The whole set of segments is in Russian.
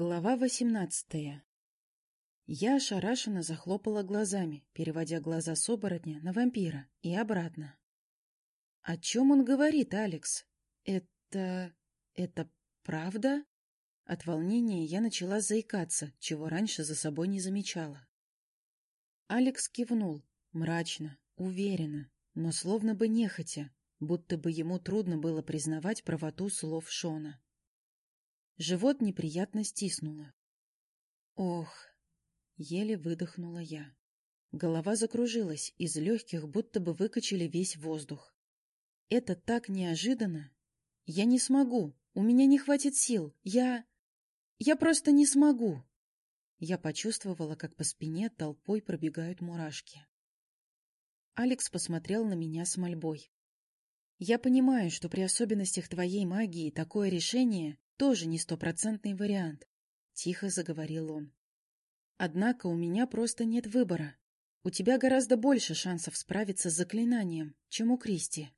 Глава восемнадцатая Я ошарашенно захлопала глазами, переводя глаза с оборотня на вампира и обратно. — О чем он говорит, Алекс? Это... это правда? От волнения я начала заикаться, чего раньше за собой не замечала. Алекс кивнул, мрачно, уверенно, но словно бы нехотя, будто бы ему трудно было признавать правоту слов Шона. Живот неприятно стиснуло. Ох, еле выдохнула я. Голова закружилась, из легких будто бы выкачали весь воздух. Это так неожиданно. Я не смогу, у меня не хватит сил, я... Я просто не смогу. Я почувствовала, как по спине толпой пробегают мурашки. Алекс посмотрел на меня с мольбой. Я понимаю, что при особенностях твоей магии такое решение тоже не стопроцентный вариант, — тихо заговорил он. Однако у меня просто нет выбора. У тебя гораздо больше шансов справиться с заклинанием, чем у Кристи.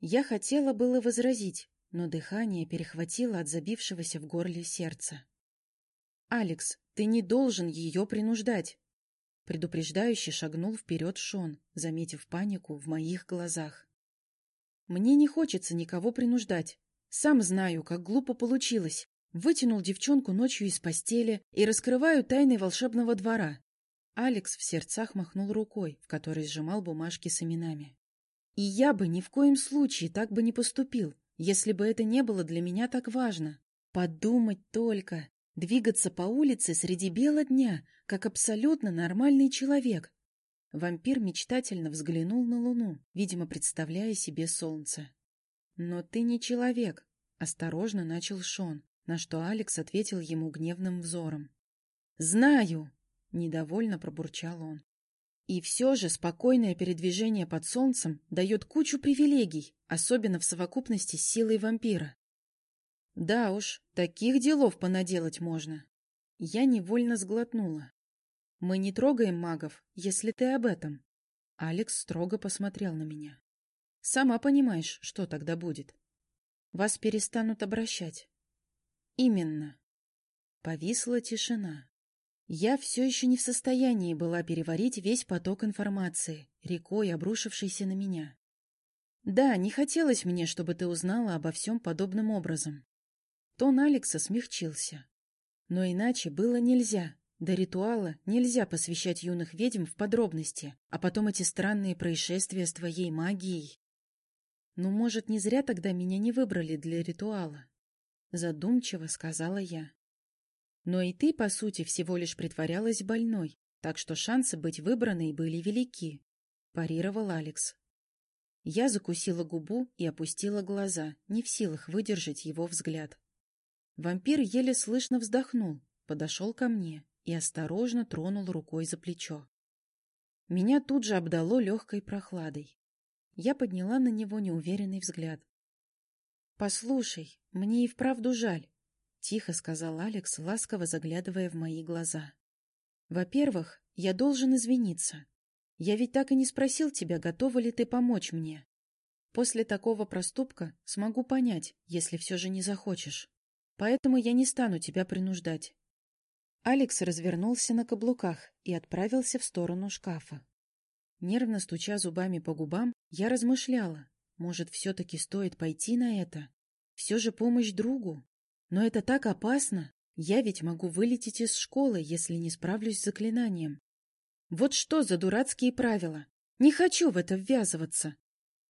Я хотела было возразить, но дыхание перехватило от забившегося в горле сердца. «Алекс, ты не должен ее принуждать!» Предупреждающе шагнул вперед Шон, заметив панику в моих глазах. «Мне не хочется никого принуждать. Сам знаю, как глупо получилось. Вытянул девчонку ночью из постели и раскрываю тайны волшебного двора. Алекс в сердцах махнул рукой, в которой сжимал бумажки с именами. И я бы ни в коем случае так бы не поступил, если бы это не было для меня так важно. Подумать только, двигаться по улице среди бела дня, как абсолютно нормальный человек. Вампир мечтательно взглянул на луну, видимо, представляя себе солнце. «Но ты не человек», — осторожно начал Шон, на что Алекс ответил ему гневным взором. «Знаю!» — недовольно пробурчал он. И все же спокойное передвижение под солнцем дает кучу привилегий, особенно в совокупности с силой вампира. Да уж, таких делов понаделать можно. Я невольно сглотнула. Мы не трогаем магов, если ты об этом. Алекс строго посмотрел на меня. Сама понимаешь, что тогда будет. Вас перестанут обращать. Именно. Повисла тишина. Я все еще не в состоянии была переварить весь поток информации, рекой обрушившейся на меня. Да, не хотелось мне, чтобы ты узнала обо всем подобным образом. Тон Алекса смягчился. Но иначе было нельзя. До ритуала нельзя посвящать юных ведьм в подробности, а потом эти странные происшествия с твоей магией. Ну, может, не зря тогда меня не выбрали для ритуала? Задумчиво сказала я. Но и ты, по сути, всего лишь притворялась больной, так что шансы быть выбранной были велики, парировал Алекс. Я закусила губу и опустила глаза, не в силах выдержать его взгляд. Вампир еле слышно вздохнул, подошел ко мне и осторожно тронул рукой за плечо. Меня тут же обдало легкой прохладой. Я подняла на него неуверенный взгляд. «Послушай, мне и вправду жаль», — тихо сказал Алекс, ласково заглядывая в мои глаза. «Во-первых, я должен извиниться. Я ведь так и не спросил тебя, готова ли ты помочь мне. После такого проступка смогу понять, если все же не захочешь. Поэтому я не стану тебя принуждать». Алекс развернулся на каблуках и отправился в сторону шкафа. Нервно стуча зубами по губам, я размышляла, может, все-таки стоит пойти на это? Все же помощь другу. Но это так опасно. Я ведь могу вылететь из школы, если не справлюсь с заклинанием. Вот что за дурацкие правила? Не хочу в это ввязываться.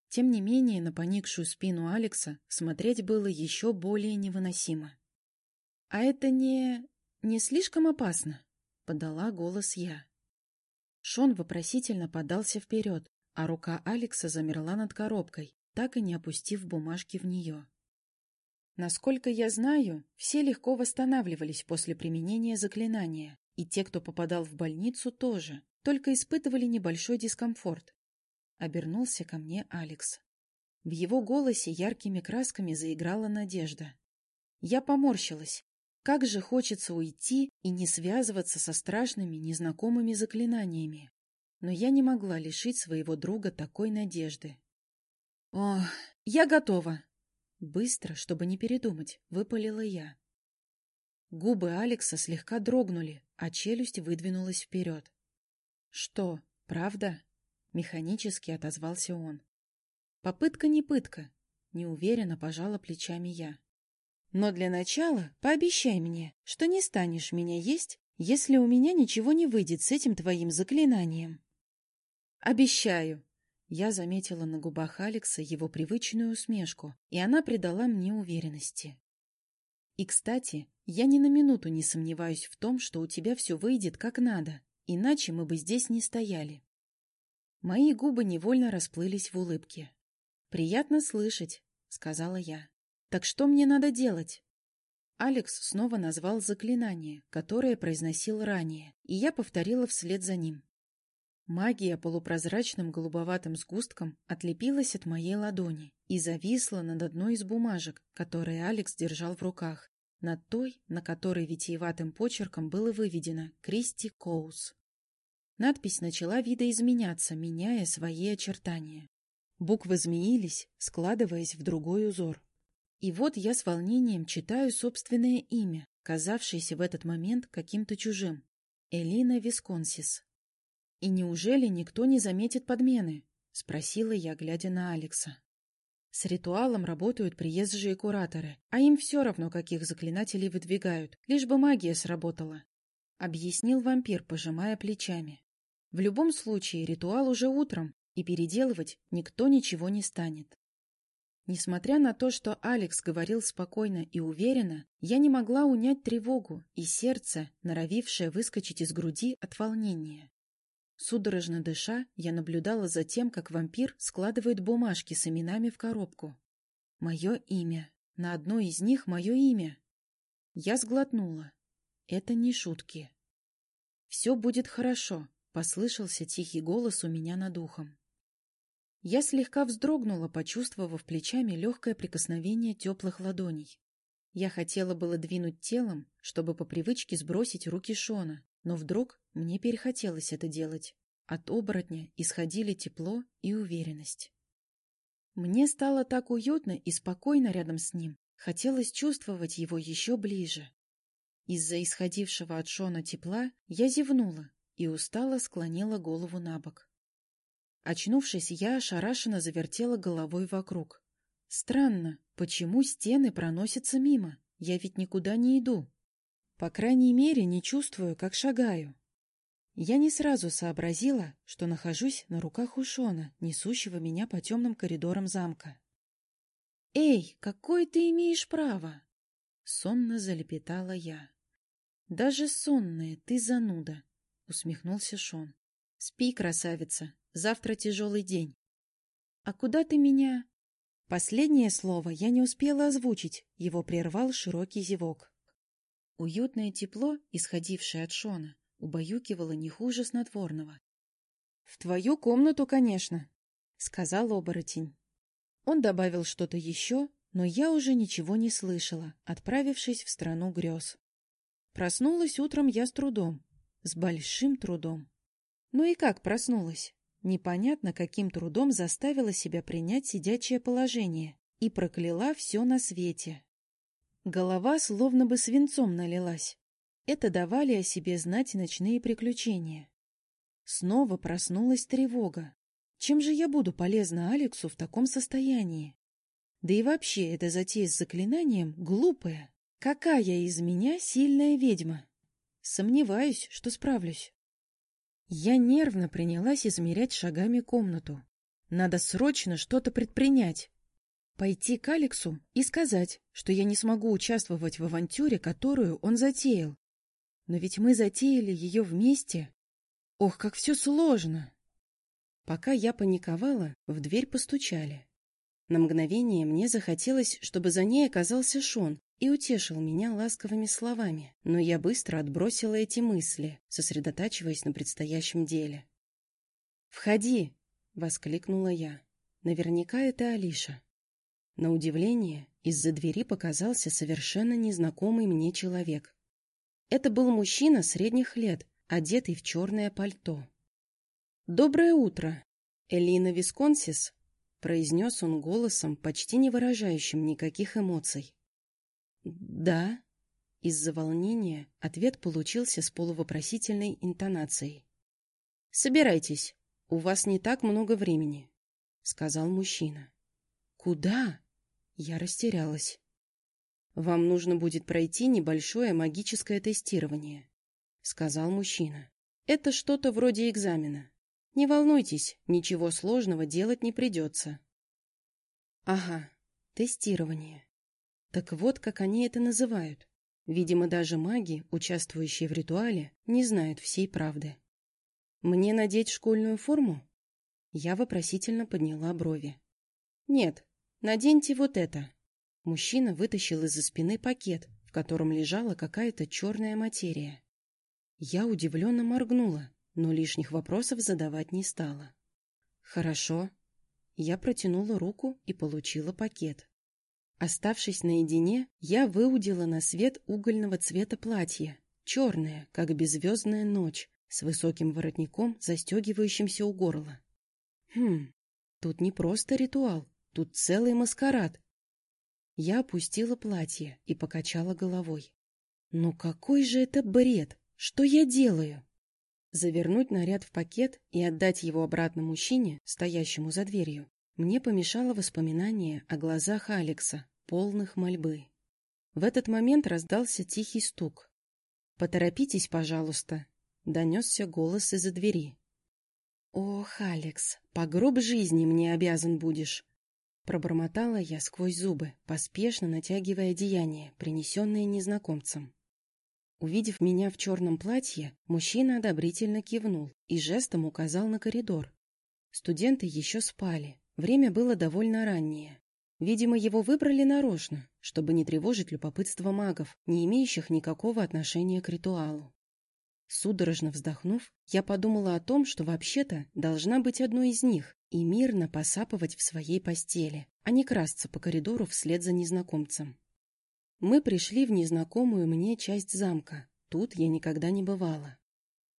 Тем не менее, на поникшую спину Алекса смотреть было еще более невыносимо. — А это не... не слишком опасно? — подала голос я. Шон вопросительно подался вперед, а рука Алекса замерла над коробкой, так и не опустив бумажки в нее. Насколько я знаю, все легко восстанавливались после применения заклинания, и те, кто попадал в больницу, тоже, только испытывали небольшой дискомфорт. Обернулся ко мне Алекс. В его голосе яркими красками заиграла надежда. Я поморщилась, как же хочется уйти и не связываться со страшными незнакомыми заклинаниями. Но я не могла лишить своего друга такой надежды. — О, я готова! Быстро, чтобы не передумать, выпалила я. Губы Алекса слегка дрогнули, а челюсть выдвинулась вперед. «Что, правда?» — механически отозвался он. «Попытка не пытка», — неуверенно пожала плечами я. «Но для начала пообещай мне, что не станешь меня есть, если у меня ничего не выйдет с этим твоим заклинанием». «Обещаю», я заметила на губах Алекса его привычную усмешку, и она придала мне уверенности. И, кстати, я ни на минуту не сомневаюсь в том, что у тебя все выйдет как надо, иначе мы бы здесь не стояли. Мои губы невольно расплылись в улыбке. «Приятно слышать», — сказала я. «Так что мне надо делать?» Алекс снова назвал заклинание, которое произносил ранее, и я повторила вслед за ним. Магия полупрозрачным голубоватым сгустком отлепилась от моей ладони и зависла над одной из бумажек, которые Алекс держал в руках, над той, на которой витиеватым почерком было выведено «Кристи Коус». Надпись начала видоизменяться, меняя свои очертания. Буквы змеились, складываясь в другой узор. И вот я с волнением читаю собственное имя, казавшееся в этот момент каким-то чужим. Элина Висконсис. «И неужели никто не заметит подмены?» — спросила я, глядя на Алекса. С ритуалом работают приезжие кураторы, а им все равно, каких заклинателей выдвигают, лишь бы магия сработала. Объяснил вампир, пожимая плечами. В любом случае, ритуал уже утром, и переделывать никто ничего не станет. Несмотря на то, что Алекс говорил спокойно и уверенно, я не могла унять тревогу и сердце, норовившее выскочить из груди от волнения. Судорожно дыша, я наблюдала за тем, как вампир складывает бумажки с именами в коробку. Мое имя. На одной из них мое имя. Я сглотнула. Это не шутки. «Все будет хорошо», — послышался тихий голос у меня над ухом. Я слегка вздрогнула, почувствовав плечами легкое прикосновение теплых ладоней. Я хотела было двинуть телом, чтобы по привычке сбросить руки Шона, но вдруг мне перехотелось это делать. От оборотня исходили тепло и уверенность. Мне стало так уютно и спокойно рядом с ним. Хотелось чувствовать его еще ближе. Из-за исходившего от Шона тепла я зевнула и устало склонила голову на бок. Очнувшись, я ошарашенно завертела головой вокруг. Странно, почему стены проносятся мимо? Я ведь никуда не иду. По крайней мере, не чувствую, как шагаю. Я не сразу сообразила, что нахожусь на руках у Шона, несущего меня по темным коридорам замка. «Эй, какое ты имеешь право?» Сонно залепетала я. «Даже сонная, ты зануда», — усмехнулся Шон. «Спи, красавица, завтра тяжелый день». «А куда ты меня?» Последнее слово я не успела озвучить, его прервал широкий зевок. Уютное тепло, исходившее от Шона, убаюкивало не хуже снотворного. — В твою комнату, конечно, — сказал оборотень. Он добавил что-то еще, но я уже ничего не слышала, отправившись в страну грез. Проснулась утром я с трудом, с большим трудом. Ну и как проснулась? Непонятно, каким трудом заставила себя принять сидячее положение и прокляла все на свете. Голова словно бы свинцом налилась. Это давали о себе знать ночные приключения. Снова проснулась тревога. Чем же я буду полезна Алексу в таком состоянии? Да и вообще, эта затея с заклинанием глупая. Какая из меня сильная ведьма? Сомневаюсь, что справлюсь. Я нервно принялась измерять шагами комнату. Надо срочно что-то предпринять. Пойти к Алексу и сказать, что я не смогу участвовать в авантюре, которую он затеял. Но ведь мы затеяли ее вместе. Ох, как все сложно! Пока я паниковала, в дверь постучали. На мгновение мне захотелось, чтобы за ней оказался Шон и утешил меня ласковыми словами, но я быстро отбросила эти мысли, сосредотачиваясь на предстоящем деле. «Входи!» — воскликнула я. «Наверняка это Алиша». На удивление, из-за двери показался совершенно незнакомый мне человек. Это был мужчина средних лет, одетый в черное пальто. «Доброе утро, Элина Висконсис», — произнес он голосом, почти не выражающим никаких эмоций. «Да», Из-за волнения ответ получился с полувопросительной интонацией. «Собирайтесь, у вас не так много времени», — сказал мужчина. «Куда?» Я растерялась. «Вам нужно будет пройти небольшое магическое тестирование», — сказал мужчина. «Это что-то вроде экзамена. Не волнуйтесь, ничего сложного делать не придется». «Ага, тестирование. Так вот, как они это называют. Видимо, даже маги, участвующие в ритуале, не знают всей правды. «Мне надеть школьную форму?» Я вопросительно подняла брови. «Нет, наденьте вот это». Мужчина вытащил из-за спины пакет, в котором лежала какая-то черная материя. Я удивленно моргнула, но лишних вопросов задавать не стала. «Хорошо». Я протянула руку и получила пакет. Оставшись наедине, я выудила на свет угольного цвета платье, черное, как беззвездная ночь, с высоким воротником, застегивающимся у горла. Хм, тут не просто ритуал, тут целый маскарад. Я опустила платье и покачала головой. Ну какой же это бред! Что я делаю? Завернуть наряд в пакет и отдать его обратно мужчине, стоящему за дверью, мне помешало воспоминание о глазах Алекса, полных мольбы. В этот момент раздался тихий стук. «Поторопитесь, пожалуйста», — донесся голос из-за двери. «Ох, Алекс, по гроб жизни мне обязан будешь!» Пробормотала я сквозь зубы, поспешно натягивая одеяние, принесенное незнакомцем. Увидев меня в черном платье, мужчина одобрительно кивнул и жестом указал на коридор. Студенты еще спали, время было довольно раннее. Видимо, его выбрали нарочно, чтобы не тревожить любопытство магов, не имеющих никакого отношения к ритуалу. Судорожно вздохнув, я подумала о том, что вообще-то должна быть одной из них и мирно посапывать в своей постели, а не красться по коридору вслед за незнакомцем. Мы пришли в незнакомую мне часть замка. Тут я никогда не бывала.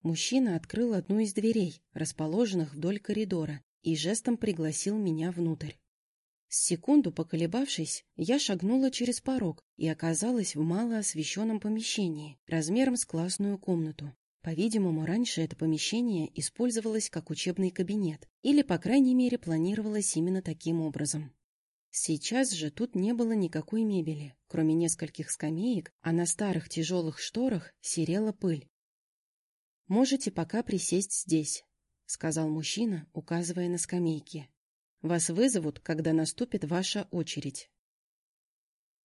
Мужчина открыл одну из дверей, расположенных вдоль коридора, и жестом пригласил меня внутрь. Секунду поколебавшись, я шагнула через порог и оказалась в малоосвещенном помещении, размером с классную комнату. По-видимому, раньше это помещение использовалось как учебный кабинет, или, по крайней мере, планировалось именно таким образом. Сейчас же тут не было никакой мебели, кроме нескольких скамеек, а на старых тяжелых шторах серела пыль. «Можете пока присесть здесь», — сказал мужчина, указывая на скамейки. Вас вызовут, когда наступит ваша очередь.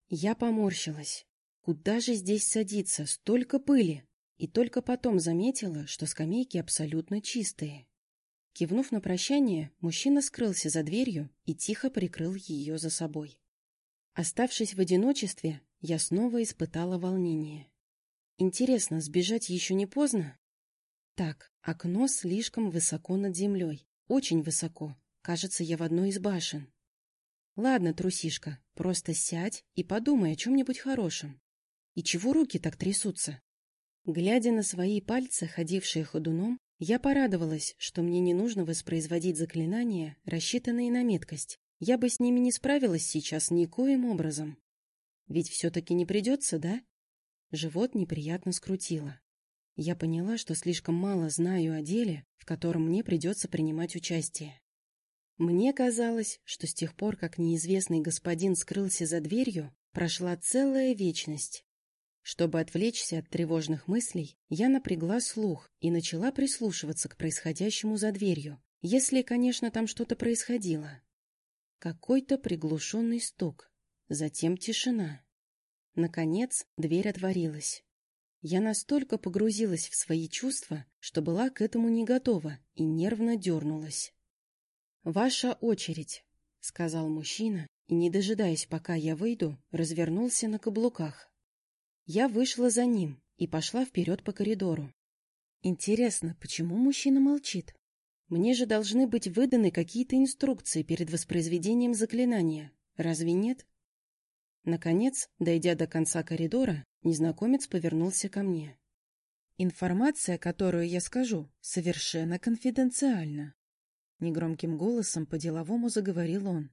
Я поморщилась. Куда же здесь садиться? Столько пыли! И только потом заметила, что скамейки абсолютно чистые. Кивнув на прощание, мужчина скрылся за дверью и тихо прикрыл ее за собой. Оставшись в одиночестве, я снова испытала волнение. Интересно, сбежать еще не поздно? Так, окно слишком высоко над землей, очень высоко, Кажется, я в одной из башен. Ладно, трусишка, просто сядь и подумай о чем-нибудь хорошем. И чего руки так трясутся? Глядя на свои пальцы, ходившие ходуном, я порадовалась, что мне не нужно воспроизводить заклинания, рассчитанные на меткость. Я бы с ними не справилась сейчас никоим образом. Ведь все-таки не придется, да? Живот неприятно скрутило. Я поняла, что слишком мало знаю о деле, в котором мне придется принимать участие. Мне казалось, что с тех пор, как неизвестный господин скрылся за дверью, прошла целая вечность. Чтобы отвлечься от тревожных мыслей, я напрягла слух и начала прислушиваться к происходящему за дверью, если, конечно, там что-то происходило. Какой-то приглушенный стук, затем тишина. Наконец, дверь отворилась. Я настолько погрузилась в свои чувства, что была к этому не готова и нервно дернулась. «Ваша очередь», — сказал мужчина, и, не дожидаясь, пока я выйду, развернулся на каблуках. Я вышла за ним и пошла вперед по коридору. Интересно, почему мужчина молчит? Мне же должны быть выданы какие-то инструкции перед воспроизведением заклинания. Разве нет? Наконец, дойдя до конца коридора, незнакомец повернулся ко мне. Информация, которую я скажу, совершенно конфиденциальна. Негромким голосом по-деловому заговорил он.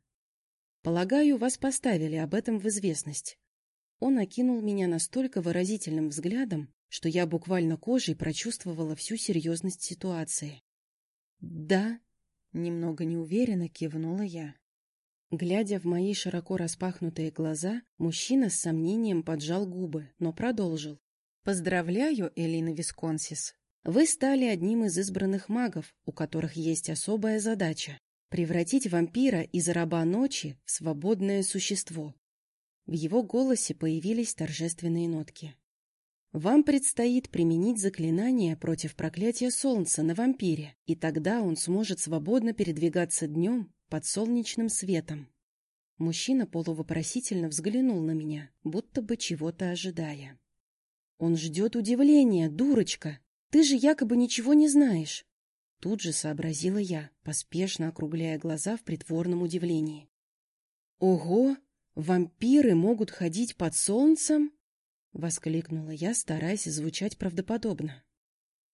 «Полагаю, вас поставили об этом в известность. Он окинул меня настолько выразительным взглядом, что я буквально кожей прочувствовала всю серьезность ситуации. «Да», — немного неуверенно кивнула я. Глядя в мои широко распахнутые глаза, мужчина с сомнением поджал губы, но продолжил. «Поздравляю, Элина Висконсис. Вы стали одним из избранных магов, у которых есть особая задача — превратить вампира из раба ночи в свободное существо». В его голосе появились торжественные нотки. Вам предстоит применить заклинание против проклятия солнца на вампире, и тогда он сможет свободно передвигаться днем под солнечным светом. Мужчина полувопросительно взглянул на меня, будто бы чего-то ожидая. «Он ждет удивления, дурочка! Ты же якобы ничего не знаешь!» Тут же сообразила я, поспешно округляя глаза в притворном удивлении. «Ого! Вампиры могут ходить под солнцем?» — воскликнула я, стараясь звучать правдоподобно.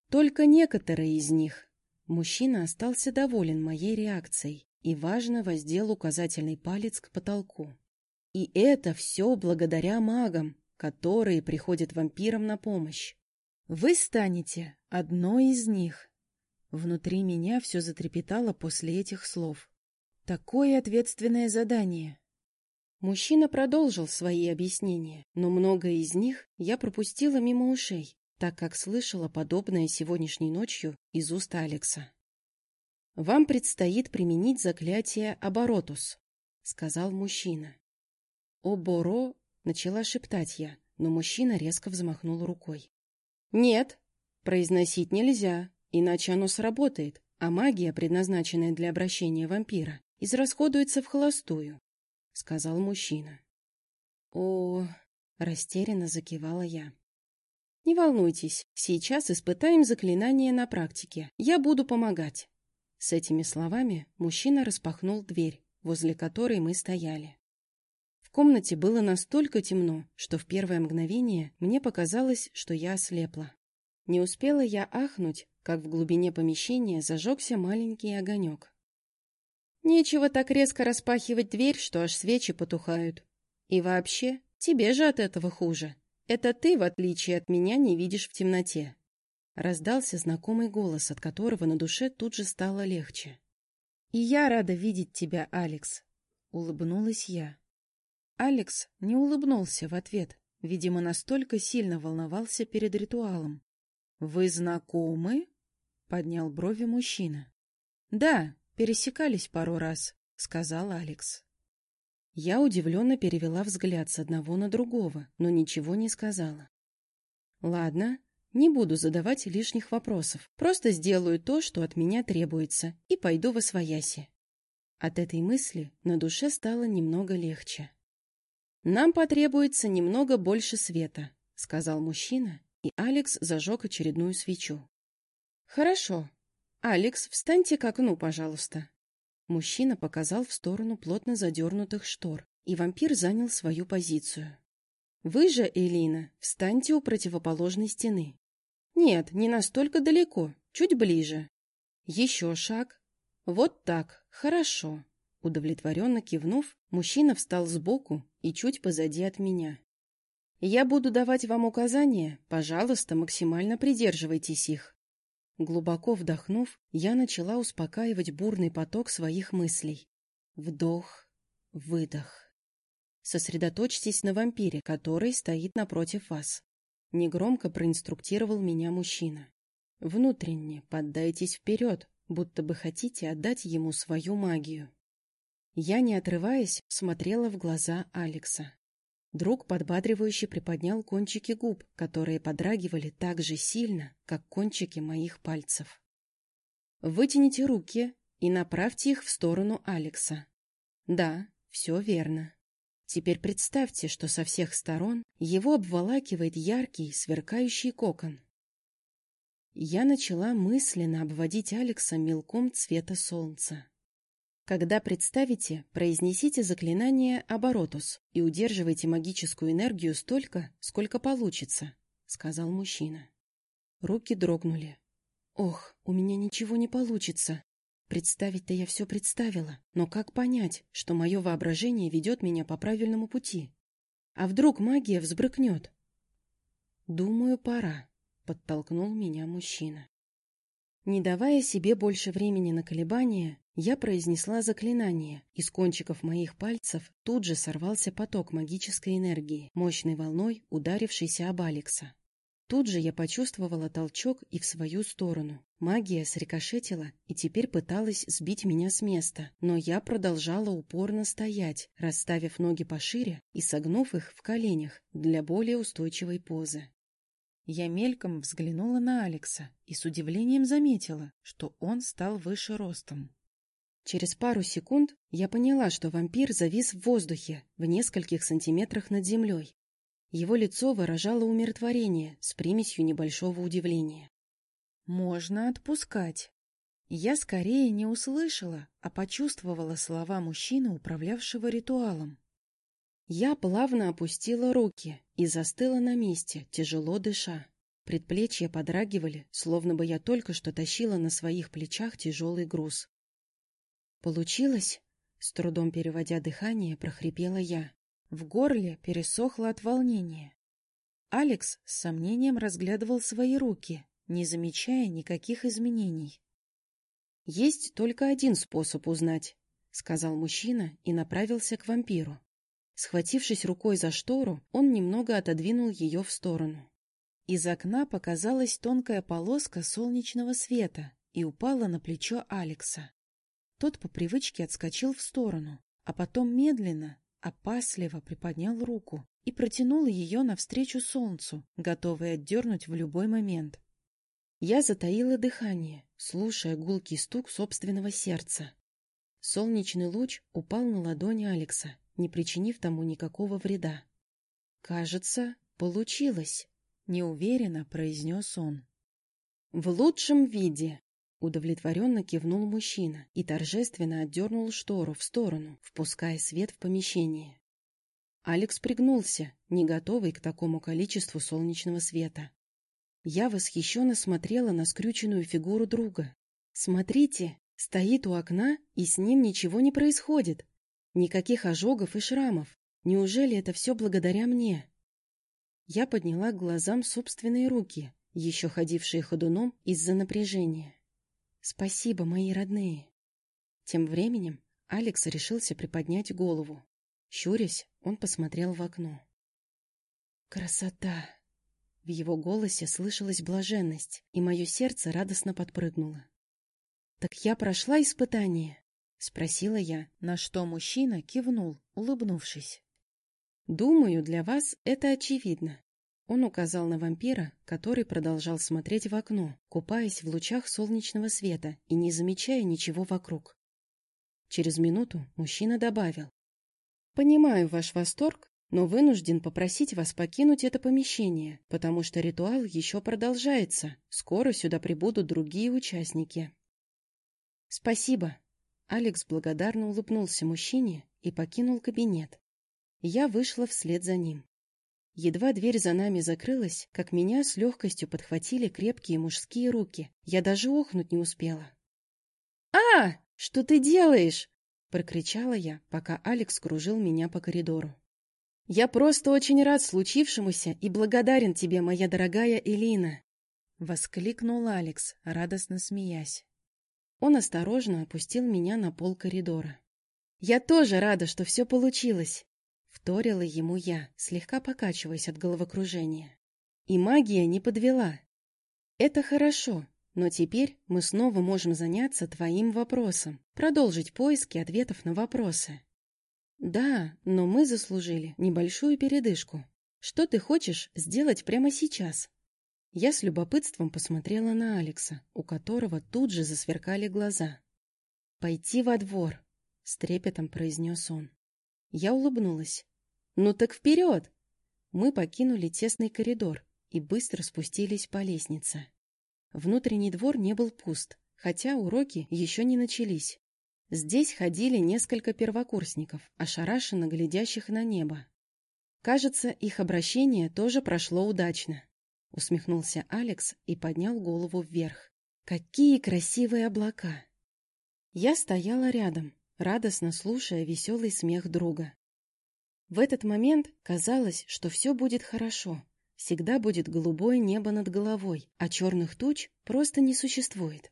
«Только некоторые из них». Мужчина остался доволен моей реакцией и, важно, воздел указательный палец к потолку. «И это все благодаря магам, которые приходят вампирам на помощь. Вы станете одной из них». Внутри меня все затрепетало после этих слов. Такое ответственное задание. Мужчина продолжил свои объяснения, но многое из них я пропустила мимо ушей, так как слышала подобное сегодняшней ночью из уст Алекса. «Вам предстоит применить заклятие «Оборотус», — сказал мужчина. «Оборо», — начала шептать я, но мужчина резко взмахнул рукой. «Нет, произносить нельзя, иначе оно сработает, а магия, предназначенная для обращения вампира, израсходуется в холостую сказал мужчина. О, растерянно закивала я. Не волнуйтесь, сейчас испытаем заклинание на практике. Я буду помогать. С этими словами мужчина распахнул дверь, возле которой мы стояли. В комнате было настолько темно, что в первое мгновение мне показалось, что я ослепла. Не успела я ахнуть, как в глубине помещения зажегся маленький огонек. Нечего так резко распахивать дверь, что аж свечи потухают. И вообще, тебе же от этого хуже. Это ты, в отличие от меня, не видишь в темноте. Раздался знакомый голос, от которого на душе тут же стало легче. «И я рада видеть тебя, Алекс», — улыбнулась я. Алекс не улыбнулся в ответ, видимо, настолько сильно волновался перед ритуалом. «Вы знакомы?» — поднял брови мужчина. «Да, Пересекались пару раз, — сказал Алекс. Я удивленно перевела взгляд с одного на другого, но ничего не сказала. Ладно, не буду задавать лишних вопросов, просто сделаю то, что от меня требуется, и пойду во свояси. От этой мысли на душе стало немного легче. «Нам потребуется немного больше света», — сказал мужчина, и Алекс зажег очередную свечу. «Хорошо, «Алекс, встаньте к окну, пожалуйста». Мужчина показал в сторону плотно задернутых штор, и вампир занял свою позицию. «Вы же, Элина, встаньте у противоположной стены». «Нет, не настолько далеко, чуть ближе». «Еще шаг». «Вот так, хорошо». Удовлетворенно кивнув, мужчина встал сбоку и чуть позади от меня. «Я буду давать вам указания, пожалуйста, максимально придерживайтесь их. Глубоко вдохнув, я начала успокаивать бурный поток своих мыслей. Вдох, выдох. Сосредоточьтесь на вампире, который стоит напротив вас. Негромко проинструктировал меня мужчина. Внутренне поддайтесь вперед, будто бы хотите отдать ему свою магию. Я, не отрываясь, смотрела в глаза Алекса. Друг подбадривающе приподнял кончики губ, которые подрагивали так же сильно, как кончики моих пальцев. «Вытяните руки и направьте их в сторону Алекса». «Да, все верно. Теперь представьте, что со всех сторон его обволакивает яркий, сверкающий кокон». Я начала мысленно обводить Алекса мелком цвета солнца. Когда представите, произнесите заклинание «Оборотус» и удерживайте магическую энергию столько, сколько получится, — сказал мужчина. Руки дрогнули. Ох, у меня ничего не получится. Представить-то я все представила, но как понять, что мое воображение ведет меня по правильному пути? А вдруг магия взбрыкнет? Думаю, пора, подтолкнул меня мужчина. Не давая себе больше времени на колебания, я произнесла заклинание. Из кончиков моих пальцев тут же сорвался поток магической энергии, мощной волной, ударившейся об Алекса. Тут же я почувствовала толчок и в свою сторону. Магия срикошетила и теперь пыталась сбить меня с места, но я продолжала упорно стоять, расставив ноги пошире и согнув их в коленях для более устойчивой позы. Я мельком взглянула на Алекса и с удивлением заметила, что он стал выше ростом. Через пару секунд я поняла, что вампир завис в воздухе в нескольких сантиметрах над землей, его лицо выражало умиротворение с примесью небольшого удивления. «Можно отпускать». Я скорее не услышала, а почувствовала слова мужчины, управлявшего ритуалом. Я плавно опустила руки и застыла на месте, тяжело дыша. Предплечья подрагивали, словно бы я только что тащила на своих плечах тяжелый груз. «Получилось?» — с трудом переводя дыхание, прохрипела я. В горле пересохло от волнения. Алекс с сомнением разглядывал свои руки, не замечая никаких изменений. «Есть только один способ узнать», — сказал мужчина и направился к вампиру. Схватившись рукой за штору, он немного отодвинул ее в сторону. Из окна показалась тонкая полоска солнечного света и упала на плечо Алекса. Тот по привычке отскочил в сторону, а потом медленно, опасливо приподнял руку и протянул ее навстречу солнцу, готовый отдернуть в любой момент. Я затаила дыхание, слушая гулкий стук собственного сердца. Солнечный луч упал на ладони Алекса, не причинив тому никакого вреда. «Кажется, получилось», — неуверенно произнес он. «В лучшем виде», Удовлетворенно кивнул мужчина и торжественно отдернул штору в сторону, впуская свет в помещение. Алекс пригнулся, не готовый к такому количеству солнечного света. Я восхищенно смотрела на скрюченную фигуру друга. «Смотрите, стоит у окна, и с ним ничего не происходит. Никаких ожогов и шрамов. Неужели это все благодаря мне?» Я подняла к глазам собственные руки, еще ходившие ходуном из-за напряжения. Спасибо, мои родные. Тем временем Алекс решился приподнять голову. Щурясь, он посмотрел в окно. Красота! В его голосе слышалась блаженность, и мое сердце радостно подпрыгнуло. «Так я прошла испытание?» — спросила я, на что мужчина кивнул, улыбнувшись. «Думаю, для вас это очевидно. Он указал на вампира, который продолжал смотреть в окно, купаясь в лучах солнечного света и не замечая ничего вокруг. Через минуту мужчина добавил. «Понимаю ваш восторг, но вынужден попросить вас покинуть это помещение, потому что ритуал еще продолжается. Скоро сюда прибудут другие участники». «Спасибо». Алекс благодарно улыбнулся мужчине и покинул кабинет. Я вышла вслед за ним. Едва дверь за нами закрылась, как меня с легкостью подхватили крепкие мужские руки. Я даже охнуть не успела. «А, что ты делаешь?» — прокричала я, пока Алекс кружил меня по коридору. «Я просто очень рад случившемуся и благодарен тебе, моя дорогая Элина!» — воскликнул Алекс, радостно смеясь. Он осторожно опустил меня на пол коридора. «Я тоже рада, что все получилось. Вторила ему я, слегка покачиваясь от головокружения. И магия не подвела. Это хорошо, но теперь мы снова можем заняться твоим вопросом, продолжить поиски ответов на вопросы. Да, но мы заслужили небольшую передышку. Что ты хочешь сделать прямо сейчас? Я с любопытством посмотрела на Алекса, у которого тут же засверкали глаза. «Пойти во двор», — с трепетом произнес он. Я улыбнулась. «Ну так вперед!» Мы покинули тесный коридор и быстро спустились по лестнице. Внутренний двор не был пуст, хотя уроки еще не начались. Здесь ходили несколько первокурсников, ошарашенно глядящих на небо. Кажется, их обращение тоже прошло удачно. Усмехнулся Алекс и поднял голову вверх. Какие красивые облака! Я стояла рядом, радостно слушая веселый смех друга. В этот момент казалось, что все будет хорошо. Всегда будет голубое небо над головой, а черных туч просто не существует.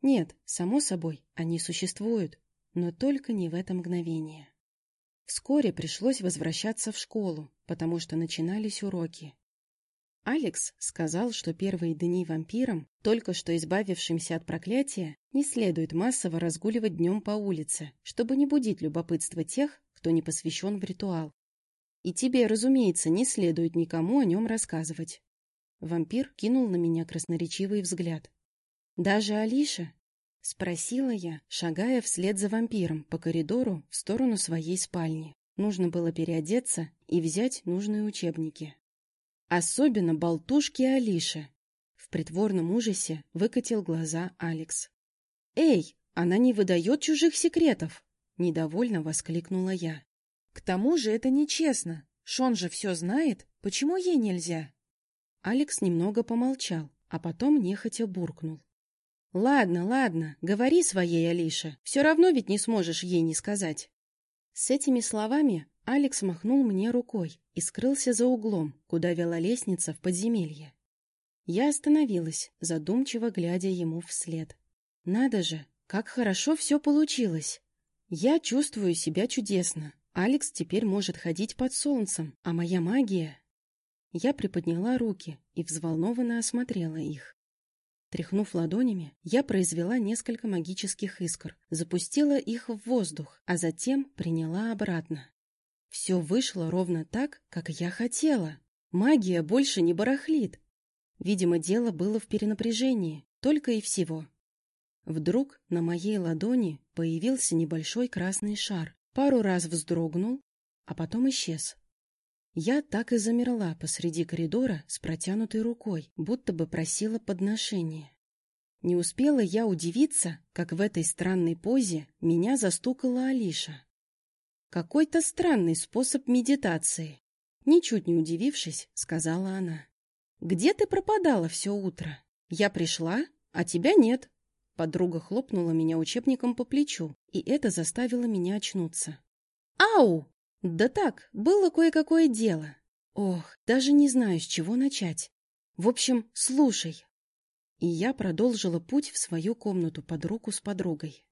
Нет, само собой, они существуют, но только не в это мгновение. Вскоре пришлось возвращаться в школу, потому что начинались уроки. Алекс сказал, что первые дни вампирам, только что избавившимся от проклятия, не следует массово разгуливать днем по улице, чтобы не будить любопытство тех, кто не посвящен в ритуал. И тебе, разумеется, не следует никому о нем рассказывать. Вампир кинул на меня красноречивый взгляд. Даже Алиша? Спросила я, шагая вслед за вампиром по коридору в сторону своей спальни. Нужно было переодеться и взять нужные учебники. Особенно болтушки Алиши. В притворном ужасе выкатил глаза Алекс. «Эй, она не выдает чужих секретов!» — недовольно воскликнула я. «К тому же это нечестно. Шон же все знает. Почему ей нельзя?» Алекс немного помолчал, а потом нехотя буркнул. «Ладно, ладно, говори своей Алише, все равно ведь не сможешь ей не сказать». С этими словами Алекс махнул мне рукой и скрылся за углом, куда вела лестница в подземелье. Я остановилась, задумчиво глядя ему вслед. «Надо же, как хорошо все получилось! Я чувствую себя чудесно. Алекс теперь может ходить под солнцем, а моя магия...» Я приподняла руки и взволнованно осмотрела их. Тряхнув ладонями, я произвела несколько магических искр, запустила их в воздух, а затем приняла обратно. Все вышло ровно так, как я хотела. Магия больше не барахлит. Видимо, дело было в перенапряжении, только и всего. Вдруг на моей ладони появился небольшой красный шар, пару раз вздрогнул, а потом исчез. Я так и замерла посреди коридора с протянутой рукой, будто бы просила подношения. Не успела я удивиться, как в этой странной позе меня застукала Алиша. Какой-то странный способ медитации. Ничуть не удивившись, сказала она. «Где ты пропадала все утро? Я пришла, а тебя нет». Подруга хлопнула меня учебником по плечу, и это заставило меня очнуться. «Ау!» Да так, было кое-какое дело. Ох, даже не знаю, с чего начать. В общем, слушай. И я продолжила путь в свою комнату под руку с подругой.